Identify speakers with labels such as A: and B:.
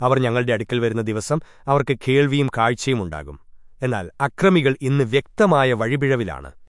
A: അവർ ഞങ്ങളുടെ അടുക്കൽ വരുന്ന ദിവസം അവർക്ക് കേൾവിയും കാഴ്ചയും ഉണ്ടാകും. എന്നാൽ അക്രമികൾ ഇന്ന് വ്യക്തമായ വഴിപിഴവിലാണ്.